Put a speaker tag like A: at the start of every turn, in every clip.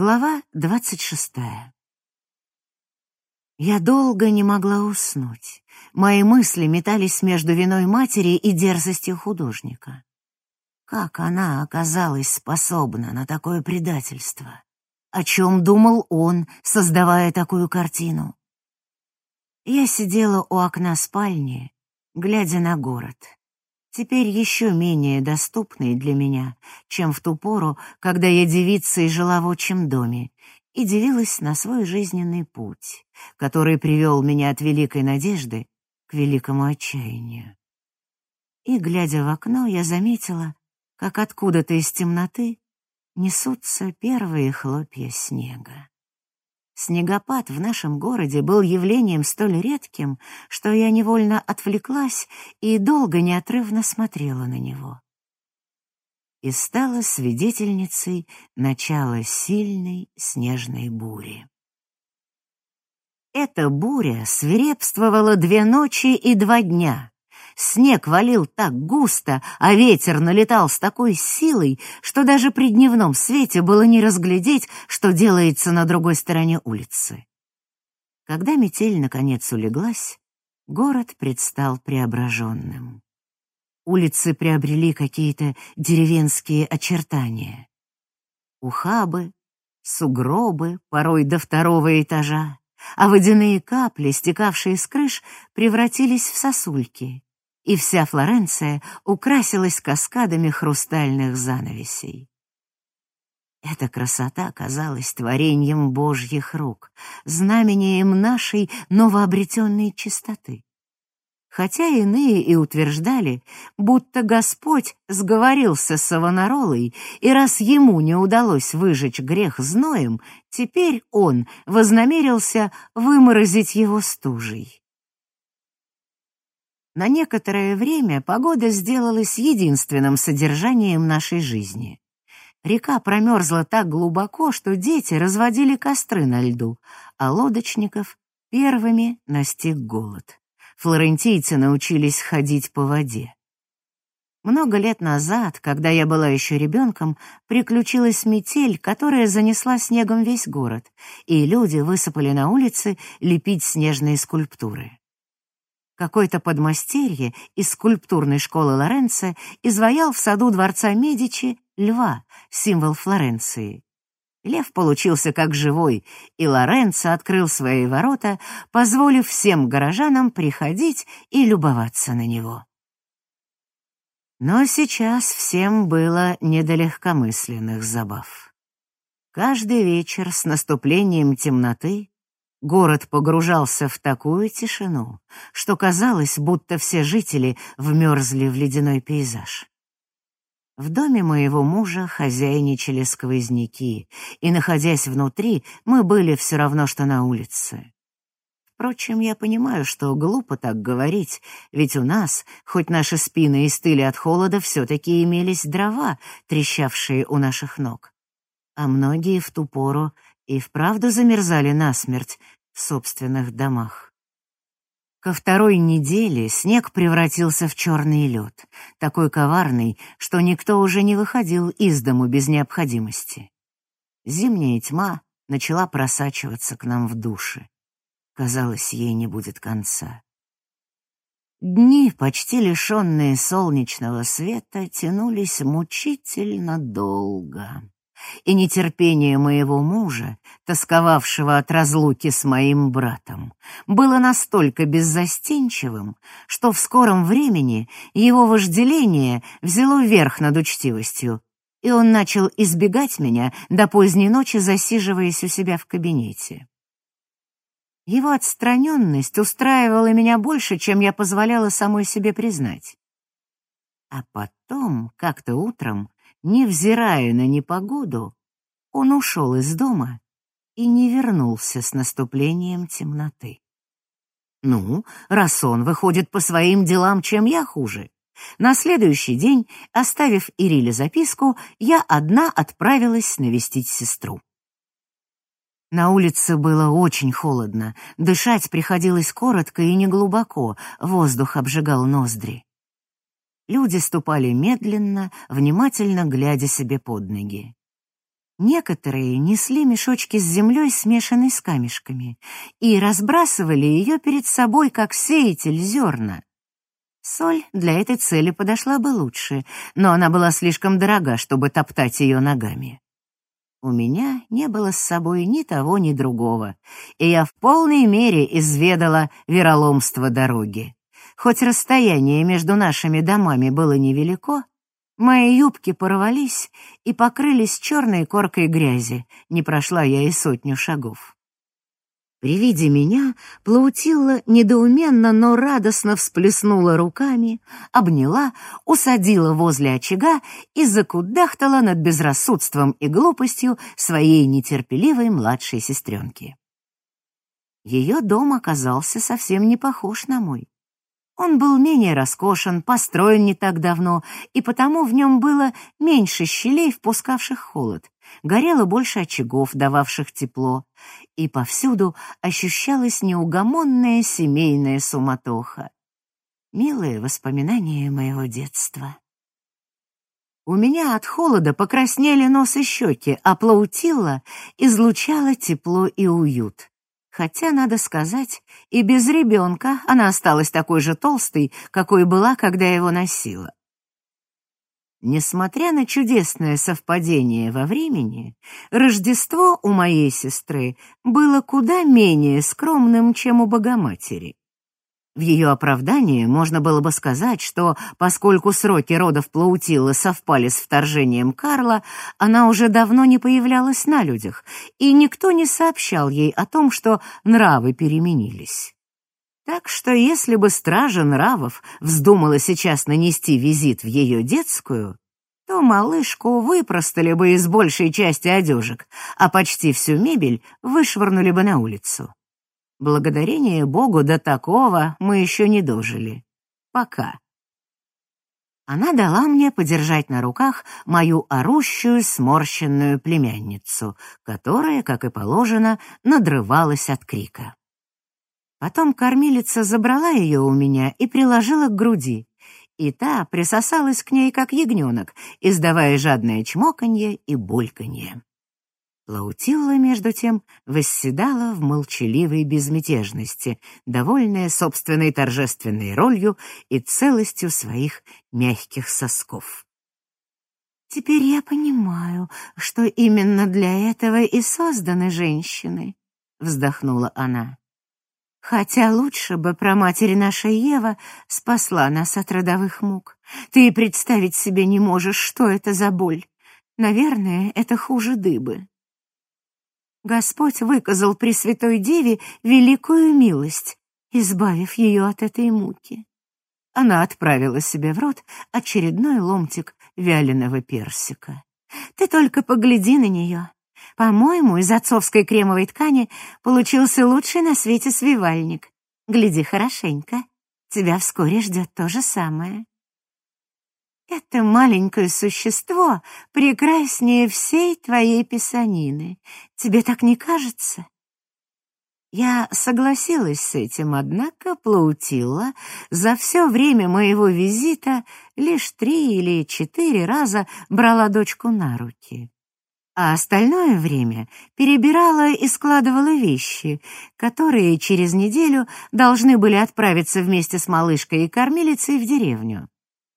A: Глава двадцать шестая. Я долго не могла уснуть. Мои мысли метались между виной матери и дерзостью художника. Как она оказалась способна на такое предательство? О чем думал он, создавая такую картину? Я сидела у окна спальни, глядя на город теперь еще менее доступный для меня, чем в ту пору, когда я девица и жила в отчим доме, и дивилась на свой жизненный путь, который привел меня от великой надежды к великому отчаянию. И, глядя в окно, я заметила, как откуда-то из темноты несутся первые хлопья снега. Снегопад в нашем городе был явлением столь редким, что я невольно отвлеклась и долго неотрывно смотрела на него. И стала свидетельницей начала сильной снежной бури. Эта буря свирепствовала две ночи и два дня, Снег валил так густо, а ветер налетал с такой силой, что даже при дневном свете было не разглядеть, что делается на другой стороне улицы. Когда метель наконец улеглась, город предстал преображенным. Улицы приобрели какие-то деревенские очертания. Ухабы, сугробы, порой до второго этажа, а водяные капли, стекавшие с крыш, превратились в сосульки, и вся Флоренция украсилась каскадами хрустальных занавесей. Эта красота казалась творением Божьих рук, знамением нашей новообретенной чистоты. Хотя иные и утверждали, будто Господь сговорился с Савонаролой, и раз ему не удалось выжечь грех зноем, теперь он вознамерился выморозить его стужей. На некоторое время погода сделалась единственным содержанием нашей жизни. Река промерзла так глубоко, что дети разводили костры на льду, а лодочников первыми настиг голод. Флорентийцы научились ходить по воде. Много лет назад, когда я была еще ребенком, приключилась метель, которая занесла снегом весь город, и люди высыпали на улицы лепить снежные скульптуры. Какой-то подмастерье из скульптурной школы Лоренцо изваял в саду дворца Медичи льва, символ Флоренции. Лев получился как живой, и Лоренцо открыл свои ворота, позволив всем горожанам приходить и любоваться на него. Но сейчас всем было не до легкомысленных забав. Каждый вечер с наступлением темноты Город погружался в такую тишину, что казалось, будто все жители вмерзли в ледяной пейзаж. В доме моего мужа хозяйничали сквозняки, и, находясь внутри, мы были все равно, что на улице. Впрочем, я понимаю, что глупо так говорить, ведь у нас, хоть наши спины и стыли от холода, все-таки имелись дрова, трещавшие у наших ног. А многие в ту пору и вправду замерзали насмерть в собственных домах. Ко второй неделе снег превратился в черный лед, такой коварный, что никто уже не выходил из дому без необходимости. Зимняя тьма начала просачиваться к нам в души. Казалось, ей не будет конца. Дни, почти лишенные солнечного света, тянулись мучительно долго и нетерпение моего мужа, тосковавшего от разлуки с моим братом, было настолько беззастенчивым, что в скором времени его вожделение взяло верх над учтивостью, и он начал избегать меня до поздней ночи, засиживаясь у себя в кабинете. Его отстраненность устраивала меня больше, чем я позволяла самой себе признать. А потом, как-то утром, невзирая на непогоду, он ушел из дома и не вернулся с наступлением темноты. Ну, раз он выходит по своим делам, чем я хуже. На следующий день, оставив Ириле записку, я одна отправилась навестить сестру. На улице было очень холодно, дышать приходилось коротко и неглубоко, воздух обжигал ноздри. Люди ступали медленно, внимательно глядя себе под ноги. Некоторые несли мешочки с землей, смешанной с камешками, и разбрасывали ее перед собой, как сеятель зерна. Соль для этой цели подошла бы лучше, но она была слишком дорога, чтобы топтать ее ногами. У меня не было с собой ни того, ни другого, и я в полной мере изведала вероломство дороги. Хоть расстояние между нашими домами было невелико, мои юбки порвались и покрылись черной коркой грязи, не прошла я и сотню шагов. При виде меня Плаутилла недоуменно, но радостно всплеснула руками, обняла, усадила возле очага и закудахтала над безрассудством и глупостью своей нетерпеливой младшей сестренки. Ее дом оказался совсем не похож на мой. Он был менее роскошен, построен не так давно, и потому в нем было меньше щелей, впускавших холод, горело больше очагов, дававших тепло, и повсюду ощущалась неугомонная семейная суматоха. Милые воспоминания моего детства. У меня от холода покраснели нос и щеки, а Плаутилла излучала тепло и уют. Хотя, надо сказать, и без ребенка она осталась такой же толстой, какой была, когда его носила. Несмотря на чудесное совпадение во времени, Рождество у моей сестры было куда менее скромным, чем у Богоматери. В ее оправдании можно было бы сказать, что, поскольку сроки родов Плаутилы совпали с вторжением Карла, она уже давно не появлялась на людях, и никто не сообщал ей о том, что нравы переменились. Так что если бы стража нравов вздумала сейчас нанести визит в ее детскую, то малышку выпростали бы из большей части одежек, а почти всю мебель вышвырнули бы на улицу. Благодарение Богу до такого мы еще не дожили. Пока. Она дала мне подержать на руках мою орущую, сморщенную племянницу, которая, как и положено, надрывалась от крика. Потом кормилица забрала ее у меня и приложила к груди, и та присосалась к ней, как ягненок, издавая жадное чмоканье и бульканье. Лаутилла, между тем, восседала в молчаливой безмятежности, довольная собственной торжественной ролью и целостью своих мягких сосков. «Теперь я понимаю, что именно для этого и созданы женщины», — вздохнула она. «Хотя лучше бы праматери наша Ева спасла нас от родовых мук. Ты и представить себе не можешь, что это за боль. Наверное, это хуже дыбы». Господь выказал Пресвятой Деве великую милость, избавив ее от этой муки. Она отправила себе в рот очередной ломтик вяленого персика. Ты только погляди на нее. По-моему, из отцовской кремовой ткани получился лучший на свете свивальник. Гляди хорошенько. Тебя вскоре ждет то же самое. Это маленькое существо прекраснее всей твоей писанины. Тебе так не кажется? Я согласилась с этим, однако Плаутилла за все время моего визита лишь три или четыре раза брала дочку на руки, а остальное время перебирала и складывала вещи, которые через неделю должны были отправиться вместе с малышкой и кормилицей в деревню.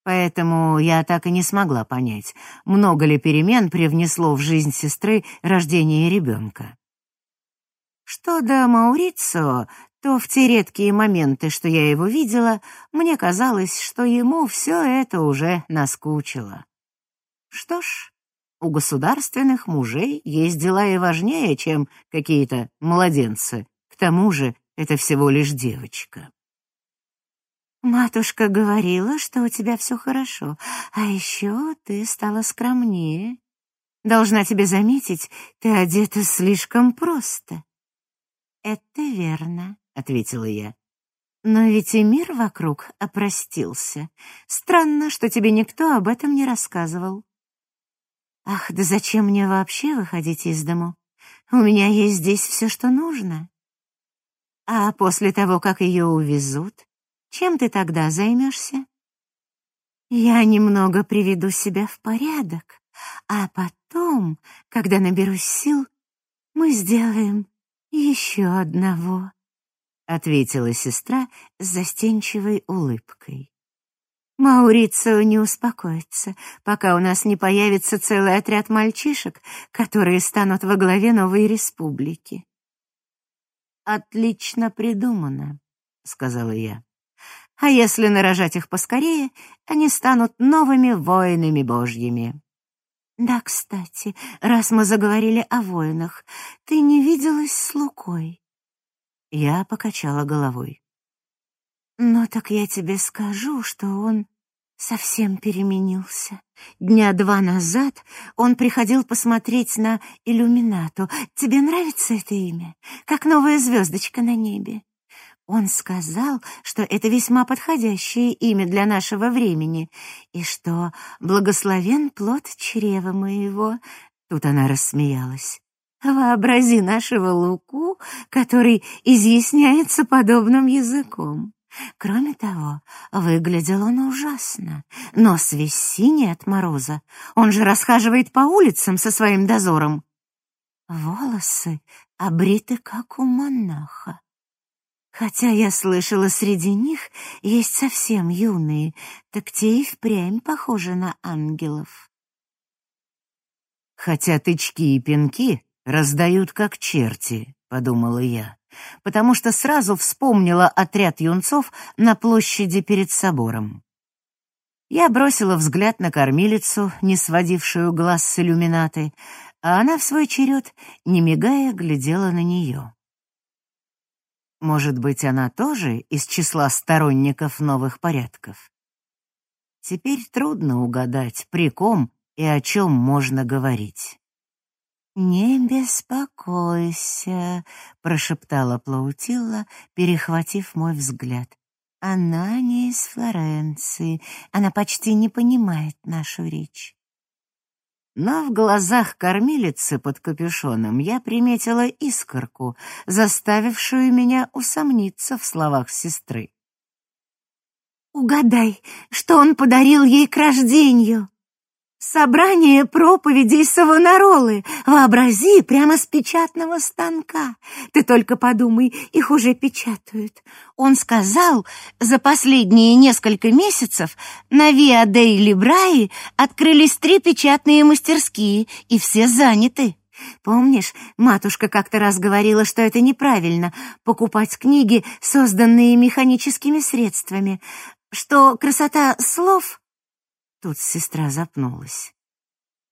A: Поэтому я так и не смогла понять, много ли перемен привнесло в жизнь сестры рождение ребенка. Что до Маурицио, то в те редкие моменты, что я его видела, мне казалось, что ему все это уже наскучило. Что ж, у государственных мужей есть дела и важнее, чем какие-то младенцы. К тому же это всего лишь девочка. Матушка говорила, что у тебя все хорошо, а еще ты стала скромнее. Должна тебе заметить, ты одета слишком просто. Это верно, ответила я. Но ведь и мир вокруг опростился. Странно, что тебе никто об этом не рассказывал. Ах, да зачем мне вообще выходить из дому? У меня есть здесь все, что нужно. А после того, как ее увезут, чем ты тогда займешься? Я немного приведу себя в порядок, А потом, когда наберусь сил, мы сделаем еще одного, ответила сестра с застенчивой улыбкой. Маурицио не успокоится, пока у нас не появится целый отряд мальчишек, которые станут во главе новой республики. Отлично придумано, сказала я. А если нарожать их поскорее, они станут новыми воинами божьими. Да, кстати, раз мы заговорили о воинах, ты не виделась с Лукой? Я покачала головой. Ну так я тебе скажу, что он совсем переменился. Дня два назад он приходил посмотреть на иллюминату. Тебе нравится это имя? Как новая звездочка на небе. Он сказал, что это весьма подходящее имя для нашего времени, и что благословен плод чрева моего. Тут она рассмеялась. Вообрази нашего Луку, который изъясняется подобным языком. Кроме того, выглядел он ужасно. Нос весь синий от мороза. Он же расхаживает по улицам со своим дозором. Волосы обриты, как у монаха. Хотя я слышала, среди них есть совсем юные, так те и впрямь похожи на ангелов.
B: Хотя тычки и пинки раздают как черти, подумала я потому что сразу вспомнила отряд юнцов на площади перед собором. Я бросила взгляд на кормилицу, не сводившую глаз с иллюминаты, а она в свой черед, не мигая, глядела на нее. Может быть, она тоже из числа сторонников новых порядков? Теперь трудно угадать, при ком и о чем можно говорить.
A: «Не беспокойся», — прошептала Плаутилла, перехватив мой взгляд. «Она не из Флоренции, она почти не понимает нашу речь».
B: Но в глазах кормилицы под капюшоном я приметила искорку, заставившую меня усомниться в словах сестры.
A: «Угадай, что он подарил ей к рождению?» Собрание проповедей Савонаролы. Вообрази, прямо с печатного станка. Ты только подумай, их уже печатают. Он сказал, за последние несколько месяцев на Виа дей Либраи открылись три печатные мастерские, и все заняты. Помнишь, матушка как-то раз говорила, что это неправильно — покупать книги, созданные механическими средствами, что красота слов — Тут сестра запнулась.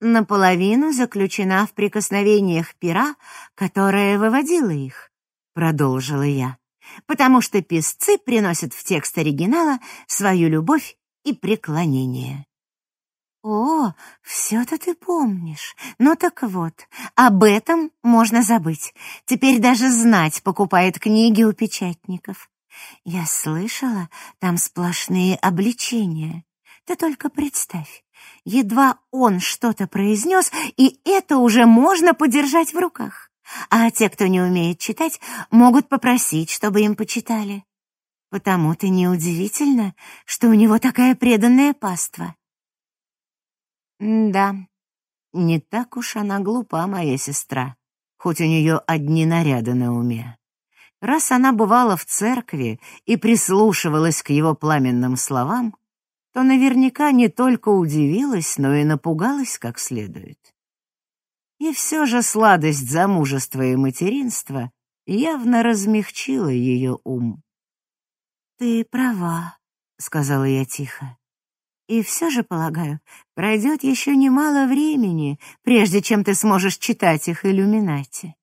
A: Наполовину заключена в прикосновениях пера, которая выводила их, продолжила я, потому что писцы приносят в текст оригинала свою любовь и преклонение. О, все-то ты помнишь. Ну так вот, об этом можно забыть. Теперь даже знать покупает книги у печатников. Я слышала, там сплошные обличения. Ты только представь, едва он что-то произнес, и это уже можно подержать в руках. А те, кто не умеет читать, могут попросить, чтобы им почитали. Потому-то неудивительно, что у него такая преданная паства.
B: Да, не так уж она глупа, моя сестра, хоть у нее одни наряды на уме. Раз она бывала в церкви и прислушивалась к его пламенным словам, то наверняка не только удивилась, но и напугалась как следует. И все же сладость замужества и материнства явно размягчила ее ум.
A: «Ты права», — сказала я тихо. «И все же, полагаю, пройдет еще немало времени, прежде чем ты сможешь читать их иллюминати».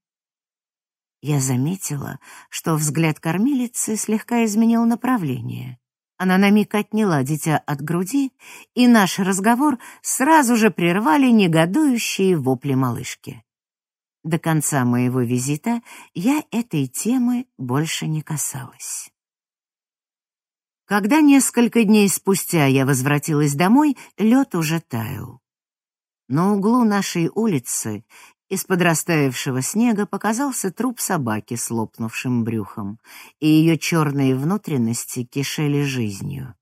A: Я заметила, что взгляд кормилицы слегка изменил направление. Она на миг отняла дитя от груди, и наш разговор сразу же прервали негодующие вопли малышки. До конца моего визита я этой темы больше не касалась. Когда несколько дней спустя я возвратилась домой, лед уже таял. На углу нашей улицы из-под снега показался труп собаки с лопнувшим брюхом, и ее черные внутренности кишели жизнью,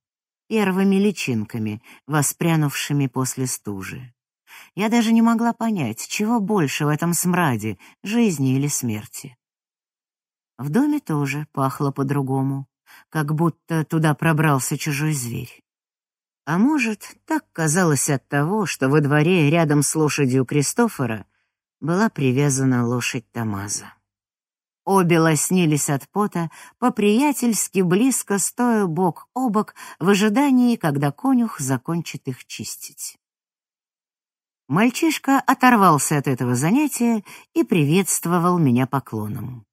A: первыми личинками, воспрянувшими после стужи. Я даже не могла понять, чего больше в этом смраде — жизни или смерти. В доме тоже пахло по-другому, как будто туда пробрался чужой зверь. А может, так казалось от того, что во дворе рядом с лошадью Кристофора была привязана лошадь Тамаза. Обе лоснились от пота, по-приятельски близко стоя бок о бок в ожидании, когда конюх закончит их чистить. Мальчишка оторвался от этого занятия и приветствовал меня поклоном.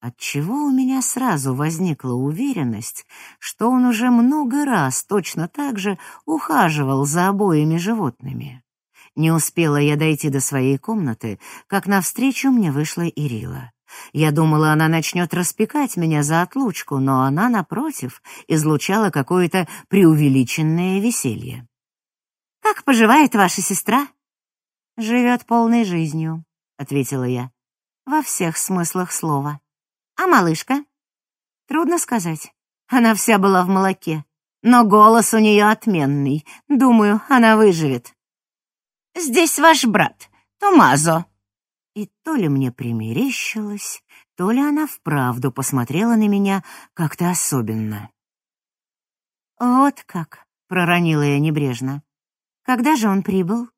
A: Отчего у меня сразу возникла уверенность, что он уже много раз точно так же ухаживал за обоими животными. Не успела я дойти до своей комнаты, как навстречу мне вышла Ирила. Я думала, она начнет распекать меня за отлучку, но она, напротив, излучала какое-то преувеличенное веселье. «Как поживает ваша сестра?» «Живет полной жизнью», — ответила я, — «во всех смыслах слова». А малышка? Трудно сказать. Она вся была в молоке. Но голос у нее отменный. Думаю, она выживет. Здесь ваш брат, Томазо. И то ли мне примерещилось, то ли она вправду посмотрела на меня как-то особенно. «Вот как», — проронила я небрежно. «Когда же он прибыл?»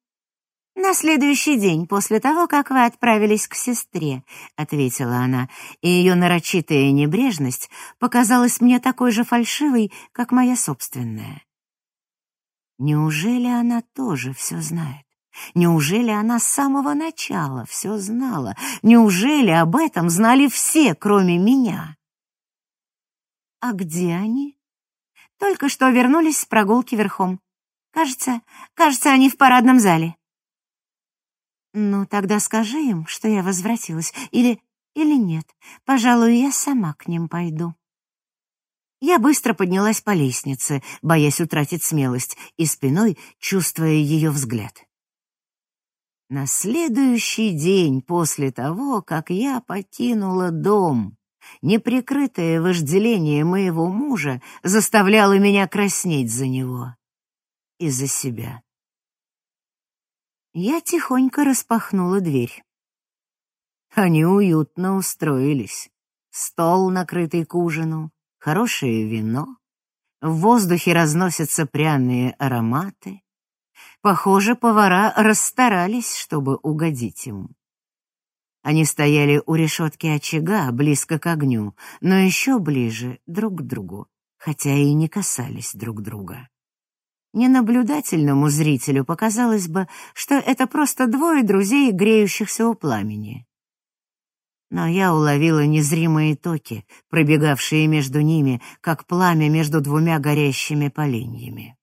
A: «На следующий день после того, как вы отправились к сестре», — ответила она, и ее нарочитая небрежность показалась мне такой же фальшивой, как моя собственная. Неужели она тоже все знает? Неужели она с самого начала все знала? Неужели об этом знали все, кроме меня? А где они? Только что вернулись с прогулки верхом. Кажется, кажется, они в парадном зале. «Ну, тогда скажи им, что я возвратилась, или... или нет. Пожалуй, я сама к ним пойду». Я быстро поднялась по лестнице, боясь утратить смелость, и спиной чувствуя ее взгляд. На следующий день после того, как я покинула дом, неприкрытое вожделение моего мужа заставляло меня краснеть за него и за себя. Я тихонько распахнула дверь. Они уютно устроились. Стол, накрытый к ужину, хорошее вино. В воздухе разносятся пряные ароматы. Похоже, повара расстарались, чтобы угодить им. Они стояли у решетки очага, близко к огню, но еще ближе друг к другу, хотя и не касались друг друга. Ненаблюдательному зрителю показалось бы, что это просто двое друзей, греющихся у пламени. Но я уловила незримые токи, пробегавшие между ними, как пламя между двумя горящими поленьями.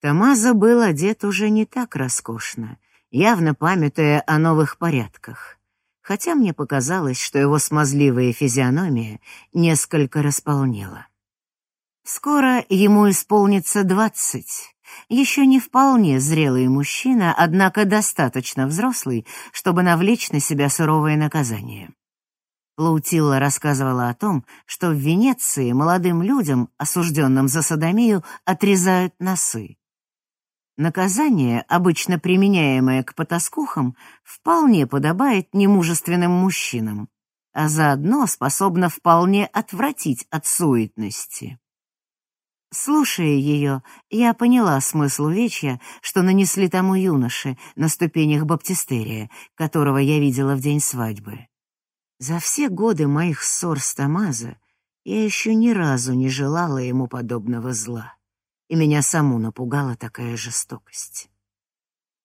A: Тамаза был одет уже не так роскошно, явно памятуя о новых порядках, хотя мне показалось, что его смазливая физиономия несколько располнела. Скоро ему исполнится двадцать. Еще не вполне зрелый мужчина, однако достаточно взрослый, чтобы навлечь на себя суровое наказание. Лаутилла рассказывала о том, что в Венеции молодым людям, осужденным за садомию, отрезают носы. Наказание, обычно применяемое к потаскухам, вполне подобает немужественным мужчинам, а заодно способно вполне отвратить от суетности. Слушая ее, я поняла смысл увечья, что нанесли тому юноше на ступенях баптистерия, которого я видела в день свадьбы. За все годы моих ссор с Тамазо я еще ни разу не желала ему подобного зла, и меня саму напугала такая жестокость.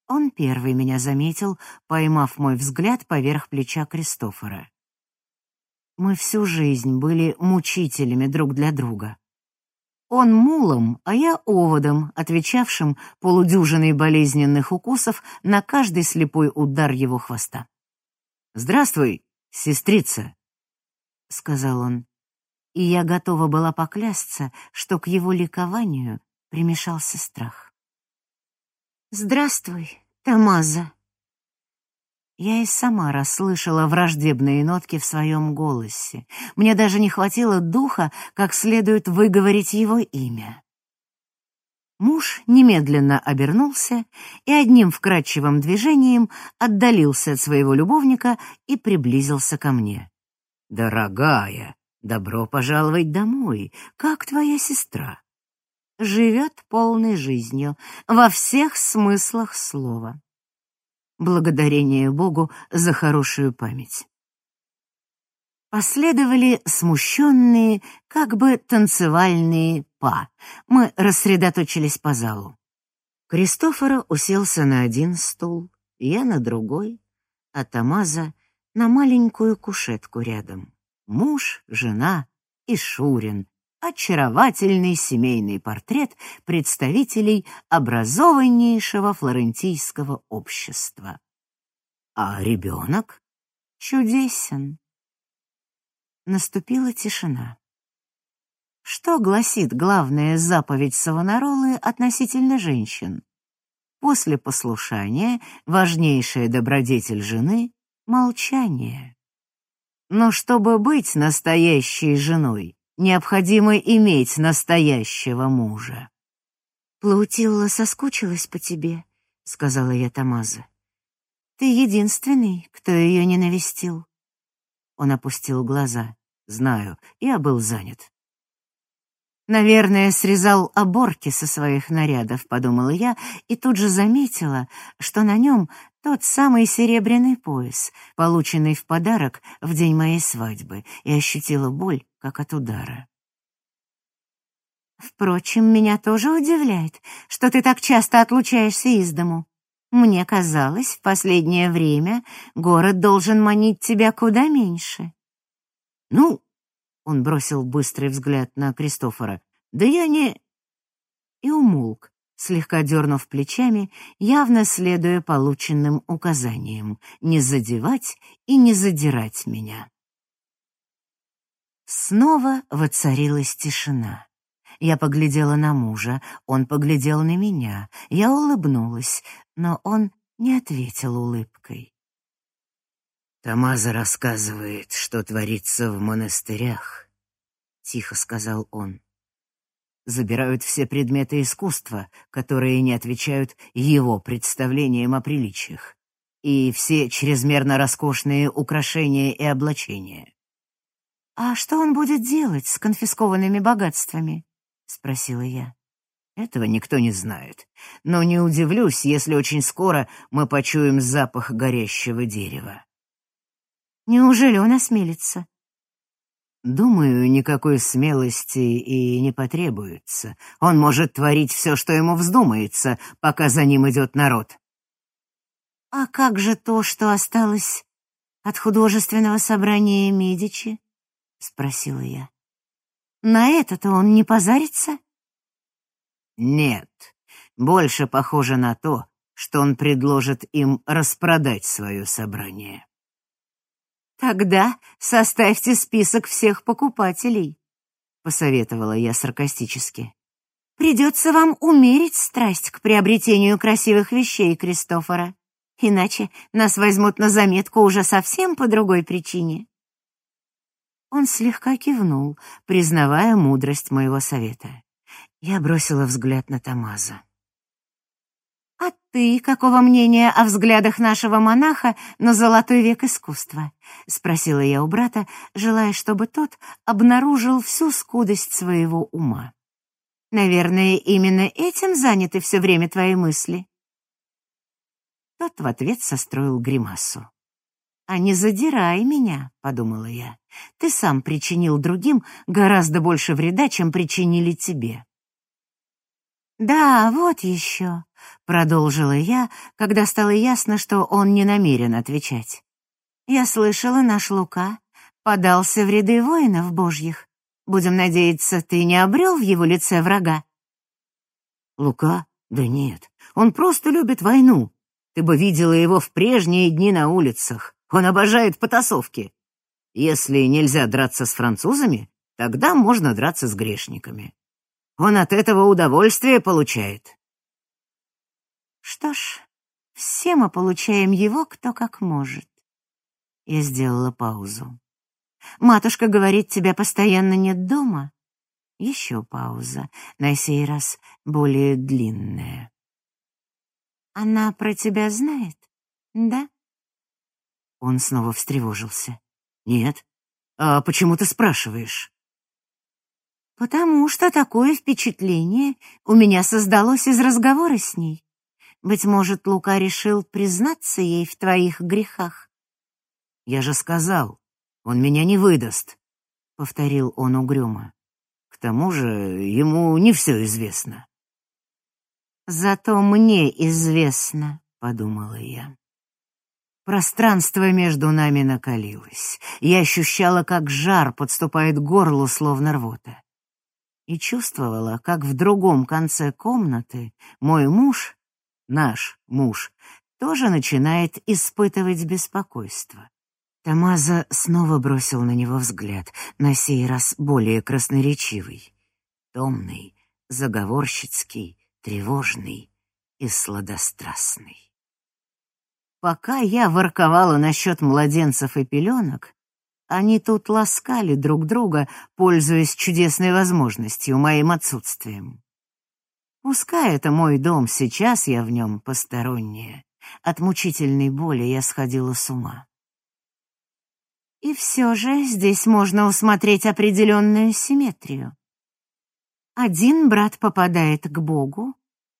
A: Он первый меня заметил, поймав мой взгляд поверх плеча Кристофора. Мы всю жизнь были мучителями друг для друга. Он мулом, а я оводом, отвечавшим полудюжиной болезненных укусов на каждый слепой удар его хвоста. «Здравствуй, сестрица», — сказал он, и я готова была поклясться, что к его ликованию примешался страх. «Здравствуй, Тамаза», я и сама расслышала враждебные нотки в своем голосе. Мне даже не хватило духа как следует выговорить его имя. Муж немедленно обернулся и одним вкрадчивым движением отдалился от своего любовника и приблизился ко мне. «Дорогая, добро пожаловать домой. Как твоя сестра?» «Живет полной жизнью, во всех смыслах слова». Благодарение Богу за хорошую память. Последовали смущенные, как бы танцевальные па. Мы рассредоточились по залу. Кристофора уселся на один стул, я на другой, а Тамаза — на маленькую кушетку рядом. Муж, жена и Шурин — очаровательный семейный портрет представителей образованнейшего флорентийского общества. А ребенок чудесен. Наступила тишина. Что гласит главная заповедь Савонаролы относительно женщин? После послушания важнейшая добродетель жены — молчание. Но чтобы быть настоящей женой, необходимо иметь настоящего мужа. «Плаутилла соскучилась по тебе», — сказала я Тамаза. «Ты единственный, кто ее не навестил». Он опустил глаза. Знаю, я был занят. Наверное, срезал оборки со своих нарядов, подумала я, и тут же заметила, что на нем тот самый серебряный пояс, полученный в подарок в день моей свадьбы, и ощутила боль, как от удара. Впрочем, меня тоже удивляет, что ты так часто отлучаешься из дому. Мне казалось, в последнее время город должен манить тебя куда меньше. Ну, он бросил быстрый взгляд на Кристофора. Да я не и умолк, слегка дернув плечами, явно следуя полученным указаниям не задевать и не задирать меня. Снова воцарилась тишина. Я поглядела на мужа, он поглядел на меня. Я улыбнулась, но он не ответил улыбкой. «Тамаза рассказывает, что творится в монастырях», — тихо сказал он. «Забирают все предметы искусства, которые не отвечают его представлениям о приличиях, и все чрезмерно роскошные украшения и облачения». «А что он будет делать с конфискованными богатствами?» — спросила я. Этого никто не знает, но не удивлюсь, если очень скоро мы почуем запах горящего дерева. Неужели он осмелится? Думаю, никакой смелости и не потребуется. Он может творить все, что ему вздумается, пока за ним идет народ. А как же то, что осталось от художественного собрания Медичи? Спросила я. На это-то он не позарится? Нет, больше похоже на то, что он предложит им распродать свое собрание. Тогда составьте список всех покупателей, посоветовала я саркастически. Придется вам умерить страсть к приобретению красивых вещей Кристофора, иначе нас возьмут на заметку уже совсем по другой причине. Он слегка кивнул, признавая мудрость моего совета. Я бросила взгляд на Тамаза. «А ты какого мнения о взглядах нашего монаха на золотой век искусства?» — спросила я у брата, желая, чтобы тот обнаружил всю скудость своего ума. «Наверное, именно этим заняты все время твои мысли». Тот в ответ состроил гримасу. «А не задирай меня», — подумала я. «Ты сам причинил другим гораздо больше вреда, чем причинили тебе». «Да, вот еще», — продолжила я, когда стало ясно, что он не намерен отвечать. «Я слышала, наш Лука подался в ряды воинов божьих. Будем надеяться, ты не обрел в его лице врага?» «Лука? Да нет, он просто любит войну. Ты бы видела его в прежние дни на улицах. Он обожает потасовки. Если нельзя драться с французами, тогда можно драться с грешниками. Он от этого удовольствие получает. Что ж, все мы получаем его кто как может. Я сделала паузу. Матушка говорит, тебя постоянно нет дома. Еще пауза, на сей раз более длинная. «Она про тебя знает, да?» Он снова встревожился.
B: «Нет. А почему ты спрашиваешь?»
A: «Потому что такое впечатление у меня создалось из разговора с ней. Быть может, Лука решил признаться ей в твоих грехах?»
B: «Я же сказал, он меня не выдаст», — повторил он угрюмо. «К тому же ему не все известно».
A: «Зато мне известно», — подумала я.
B: Пространство между нами накалилось. Я ощущала, как жар подступает к горлу, словно рвота и чувствовала, как в другом конце комнаты мой муж, наш муж, тоже начинает испытывать беспокойство. Тамаза снова бросил на него взгляд, на сей раз более красноречивый, томный, заговорщицкий, тревожный и сладострастный. Пока я ворковала насчет младенцев и пеленок, они тут ласкали друг друга, пользуясь чудесной возможностью, моим отсутствием. Пускай это мой дом, сейчас я в нем посторонняя. От мучительной боли я сходила с ума.
A: И все же здесь можно усмотреть определенную симметрию. Один брат попадает к Богу,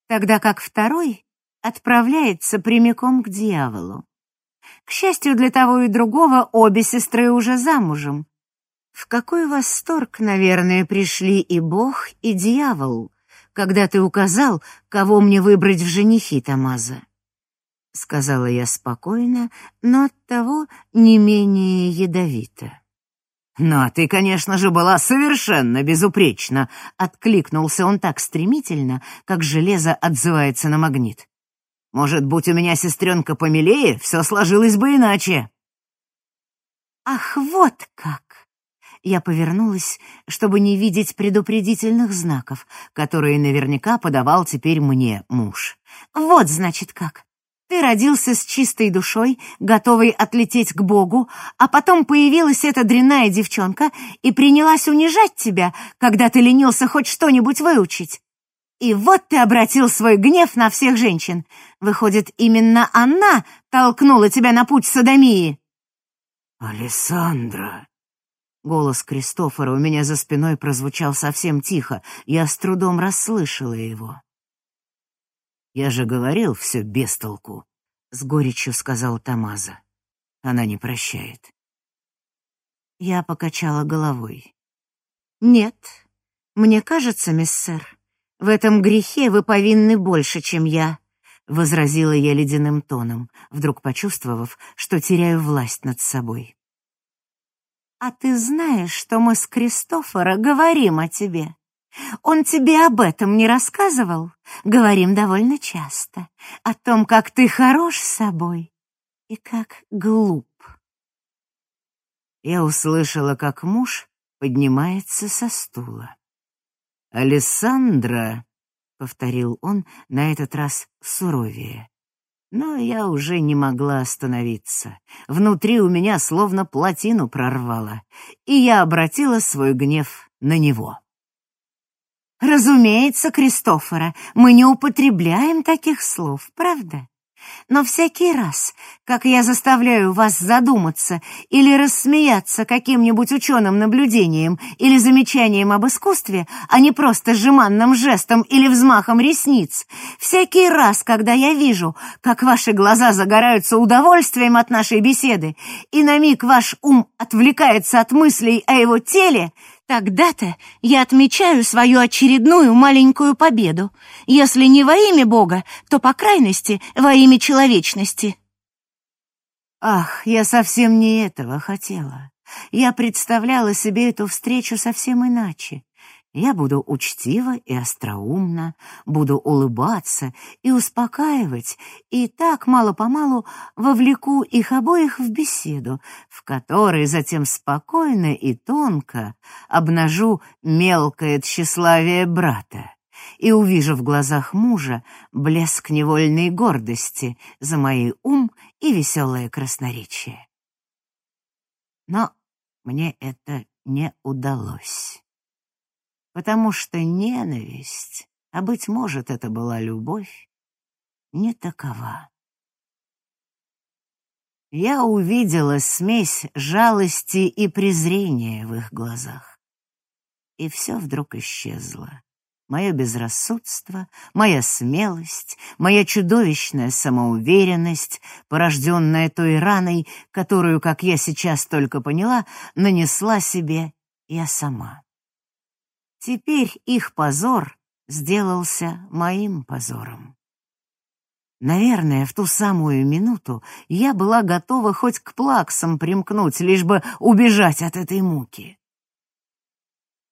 A: тогда как второй отправляется прямиком к дьяволу. К счастью для того и другого, обе сестры уже замужем. В какой восторг, наверное, пришли и Бог, и дьявол, когда ты указал, кого мне выбрать в женихи Тамаза. Сказала я спокойно, но оттого не менее ядовито.
B: «Но ты, конечно же, была совершенно безупречна!» — откликнулся он так стремительно, как железо отзывается на магнит. Может, будь у меня сестренка помилее, все сложилось бы иначе.
A: Ах, вот как! Я повернулась, чтобы не видеть предупредительных знаков, которые наверняка подавал теперь мне муж. Вот, значит, как. Ты родился с чистой душой, готовый отлететь к Богу, а потом появилась эта дрянная девчонка и принялась унижать тебя, когда ты ленился хоть что-нибудь выучить. И вот ты обратил свой гнев на всех женщин. Выходит, именно она толкнула тебя на путь садомии.
B: «Алессандра!» Голос Кристофора у меня за спиной прозвучал совсем тихо. Я с трудом расслышала его. «Я же говорил все без толку», — с горечью сказал Тамаза. Она не прощает.
A: Я покачала головой. «Нет, мне кажется, миссер, в этом грехе вы повинны больше, чем я», — возразила я ледяным тоном, вдруг почувствовав, что теряю власть над собой. «А ты знаешь, что мы с Кристофора говорим о тебе? Он тебе об этом не рассказывал? Говорим довольно часто. О том, как ты хорош с собой и как глуп».
B: Я услышала, как муж поднимается со стула. «Алессандра», — повторил он на этот раз суровее. Но я уже не могла остановиться. Внутри у меня словно плотину прорвало, и я обратила свой гнев на него.
A: «Разумеется, Кристофора, мы не употребляем таких слов, правда? Но всякий раз, как я заставляю вас задуматься или рассмеяться каким-нибудь ученым наблюдением или замечанием об искусстве, а не просто жеманным жестом или взмахом ресниц, всякий раз, когда я вижу, как ваши глаза загораются удовольствием от нашей беседы, и на миг ваш ум отвлекается от мыслей о его теле, Тогда-то я отмечаю свою очередную маленькую победу. Если не во имя Бога, то, по крайности, во имя человечности.
B: Ах, я совсем не этого хотела. Я представляла себе эту встречу совсем иначе. Я буду учтива и остроумна, буду улыбаться и успокаивать, и так мало-помалу вовлеку их обоих в беседу, в которой затем спокойно и тонко обнажу мелкое тщеславие брата и увижу в глазах мужа блеск невольной гордости за мои ум и веселое красноречие. Но мне это не удалось.
A: Потому что ненависть, а, быть может, это была любовь, не такова. Я увидела смесь жалости и презрения в их глазах. И все вдруг исчезло. Мое безрассудство, моя смелость, моя чудовищная самоуверенность, порожденная той раной, которую, как я сейчас только поняла, нанесла себе я сама. Теперь их позор сделался моим позором. Наверное, в ту самую минуту я была готова хоть к плаксам примкнуть, лишь бы убежать от этой муки.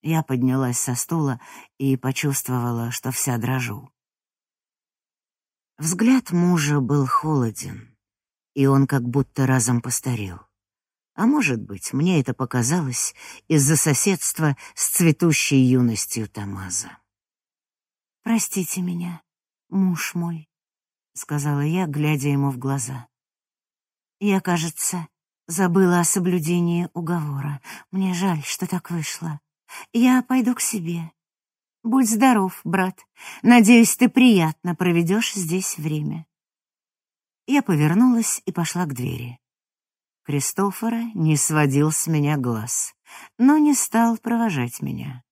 A: Я поднялась со стула и почувствовала, что вся дрожу. Взгляд мужа был холоден, и он как будто разом постарел. А может быть, мне это показалось из-за соседства с цветущей юностью Тамаза. «Простите меня, муж мой», — сказала я, глядя ему в глаза. «Я, кажется, забыла о соблюдении уговора. Мне жаль, что так вышло. Я пойду к себе. Будь здоров, брат. Надеюсь, ты приятно проведешь здесь время». Я повернулась и пошла к двери. Кристофора не сводил с меня глаз, но не стал провожать меня.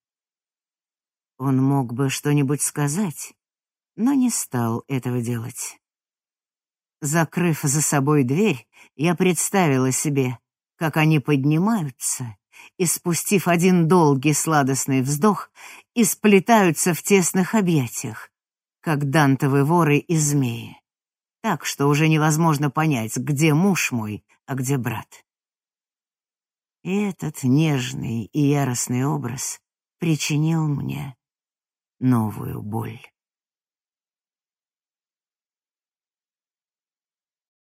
A: Он мог бы что-нибудь сказать, но не стал этого делать. Закрыв за собой дверь, я представила себе, как они поднимаются и, спустив один долгий сладостный вздох, и сплетаются в тесных объятиях, как дантовые воры и змеи. Так что уже невозможно понять, где муж мой, а где брат. И этот нежный и яростный образ причинил мне новую боль.